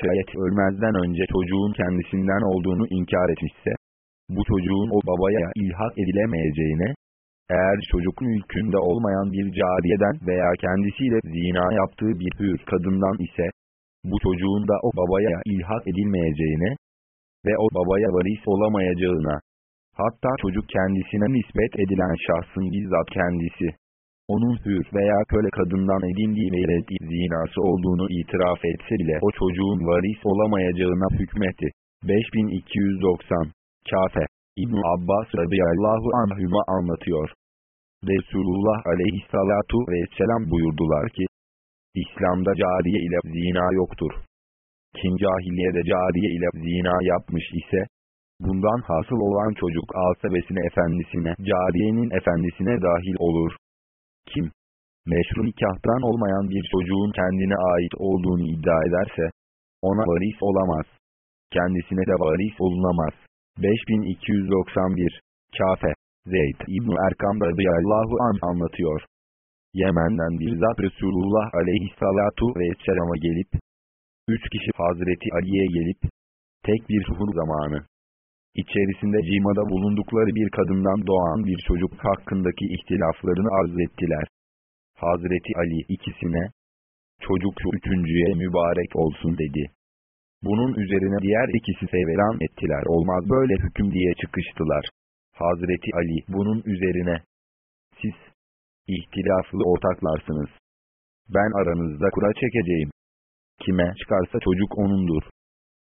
şayet ölmezden önce çocuğun kendisinden olduğunu inkar etmişse, bu çocuğun o babaya ilhak edilemeyeceğine, eğer çocuk mülkünde olmayan bir cariyeden veya kendisiyle zina yaptığı bir hür kadından ise, bu çocuğun da o babaya ilhak edilmeyeceğine ve o babaya varis olamayacağına, hatta çocuk kendisine nispet edilen şahsın bizzat kendisi, onun hür veya köle kadından edindiği ve reddi zinası olduğunu itiraf etse bile o çocuğun varis olamayacağına hükmetti. 5290 Kafe İbn Abbas radıyallahu anhüma anlatıyor. Resulullah aleyhissalatu vesselam buyurdular ki, İslam'da cariye ile zina yoktur. Kim cahiliyede cariye ile zina yapmış ise, bundan hasıl olan çocuk asabesine efendisine, cariyenin efendisine dahil olur. Kim, meşru nikahtan olmayan bir çocuğun kendine ait olduğunu iddia ederse, ona varis olamaz. Kendisine de varis olunamaz. 5291 Kafe Zeyd İbn Erkam radıyallahu an anlatıyor. Yemen'den bir zat Resulullah aleyhissalatu vesselama gelip, üç kişi Hazreti Ali'ye gelip, tek bir suhur zamanı, içerisinde cimada bulundukları bir kadından doğan bir çocuk hakkındaki ihtilaflarını arz ettiler. Hazreti Ali ikisine, çocuk şu üçüncüye mübarek olsun dedi. Bunun üzerine diğer ikisi severan ettiler olmaz böyle hüküm diye çıkıştılar. Hazreti Ali bunun üzerine, siz, ihtilaflı ortaklarsınız. Ben aranızda kura çekeceğim. Kime çıkarsa çocuk onundur.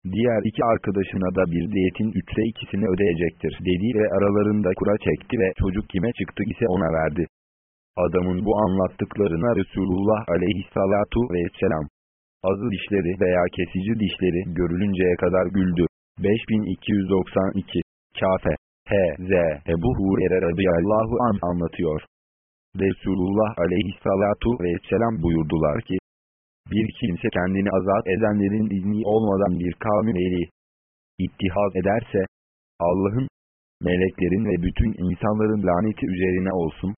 Diğer iki arkadaşına da bir diyetin üçte ikisini ödeyecektir dedi ve aralarında kura çekti ve çocuk kime çıktı ise ona verdi. Adamın bu anlattıklarına Resulullah aleyhissalatu vesselam, azı dişleri veya kesici dişleri görülünceye kadar güldü. 5292 Kafe H.Z. Ebu Hurer'e radıyallahu an anlatıyor. Resulullah aleyhissalatu vesselam buyurdular ki, bir kimse kendini azat edenlerin izni olmadan bir kavmi veli ittihaz ederse, Allah'ın, meleklerin ve bütün insanların laneti üzerine olsun.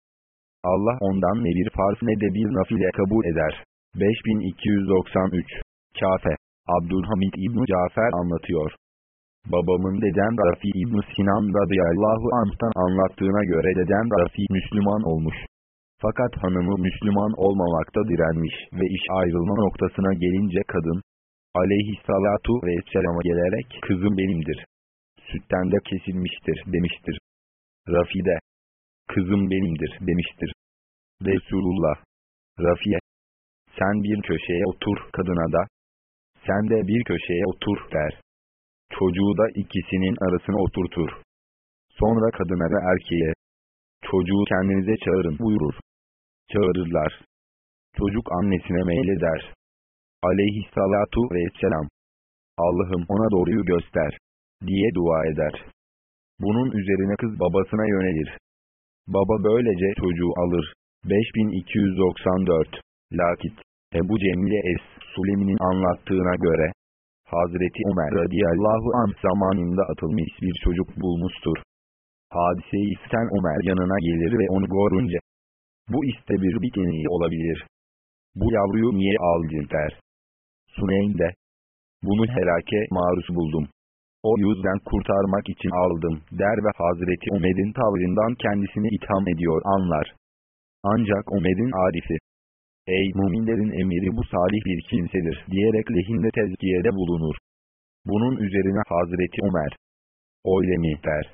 Allah ondan ne bir farz ne de bir nafile kabul eder. 5293 Kafe Abdülhamid İbn Cafer anlatıyor. Babamın deden Rafi İbn Sinan radıyallahu anh'tan anlattığına göre deden Rafi Müslüman olmuş. Fakat hanımı Müslüman olmamakta direnmiş ve iş ayrılma noktasına gelince kadın, aleyhissalatu vesselama gelerek kızım benimdir. Sütten de kesilmiştir demiştir. Rafi de, kızım benimdir demiştir. Resulullah, Rafiye, sen bir köşeye otur kadına da, sen de bir köşeye otur der. Çocuğu da ikisinin arasına oturtur. Sonra kadına ve erkeğe, çocuğu kendinize çağırın buyurur. Çağırırlar. Çocuk annesine meyleder. Aleyhissalatu vesselam. Allah'ım ona doğruyu göster. Diye dua eder. Bunun üzerine kız babasına yönelir. Baba böylece çocuğu alır. 5294 Lakit Ebu Cemile Es-Sulemi'nin anlattığına göre Hazreti Ömer radıyallahu anh zamanında atılmış bir çocuk bulmuştur. Hadiseyi isten Ömer yanına gelir ve onu görünce bu iste bir bikini olabilir. Bu yavruyu niye aldın der. Suneyn de bunu helake maruz buldum. O yüzden kurtarmak için aldım der ve Hazreti Ömer'in tavrından kendisini itham ediyor anlar. Ancak Ömer'in arifi, ey müminlerin emiri bu salih bir kimsedir diyerek lehinde tezkiyede bulunur. Bunun üzerine Hazreti Ömer, öyle mi der.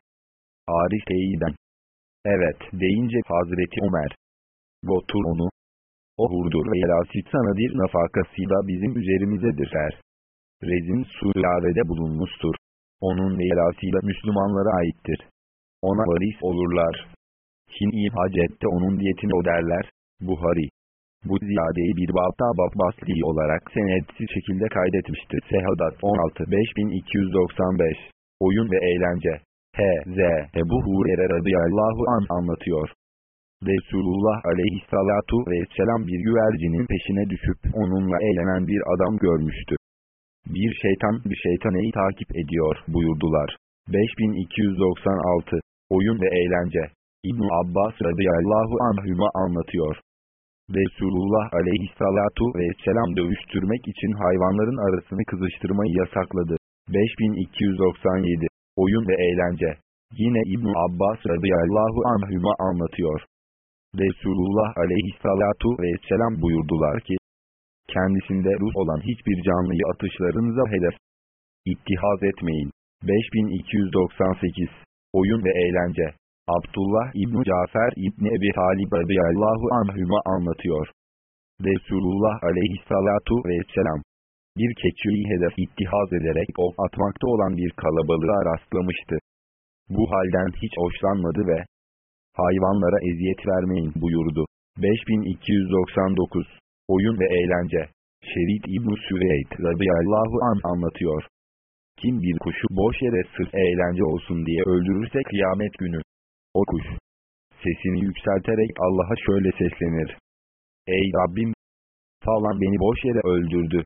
Arif teyiden, evet deyince Hazreti Ömer, götür onu, o hurdur ve yelasit sana bir nafakasıyla bizim üzerimizedir der. Rezin surarede bulunmuştur. Onun velasıyla Müslümanlara aittir. Ona varis olurlar. Hin-i hacette onun diyetini öderler. Buhari. Bu ziyadeyi bir babta bab basli olarak senetsiz şekilde kaydetmiştir. Sehadat 16 5295 Oyun ve eğlence H.Z. Ebu Hurer'e radıyallahu an anlatıyor. Resulullah aleyhissalatu vesselam bir güvercinin peşine düşüp onunla eğlenen bir adam görmüştü. Bir şeytan bir şeytaneyi takip ediyor buyurdular. 5296 Oyun ve eğlence İbn Abbas radıyallahu anhüma anlatıyor. Resulullah aleyhissalatu vesselam dövüştürmek için hayvanların arasını kızıştırmayı yasakladı. 5297 Oyun ve eğlence Yine İbn Abbas radıyallahu anhüma anlatıyor. Resulullah aleyhissalatu vesselam buyurdular ki, kendisinde ruh olan hiçbir canlıyı atışlarınıza hedef ittihaz etmeyin. 5298 Oyun ve eğlence Abdullah İbn Cafer İbni Ebi Talib radıyallahu anhüma anlatıyor. Resulullah aleyhissalatu vesselam bir keçiyi hedef ittihaz ederek ok atmakta olan bir kalabalığa rastlamıştı. Bu halden hiç hoşlanmadı ve hayvanlara eziyet vermeyin buyurdu. 5299 Oyun ve eğlence Şerit İbn-i Süveyd radıyallahu an anlatıyor. Kim bir kuşu boş yere sırf eğlence olsun diye öldürürse kıyamet günü. O kuş sesini yükselterek Allah'a şöyle seslenir. Ey Rabbim! Falan beni boş yere öldürdü.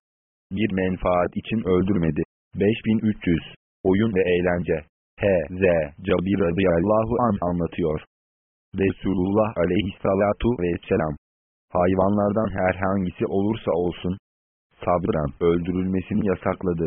Bir menfaat için öldürmedi. 5300 Oyun ve eğlence H.Z. Cabir radıyallahu an anlatıyor. Resulullah aleyhissalatu vesselam hayvanlardan herhangisi olursa olsun sabran öldürülmesini yasakladı.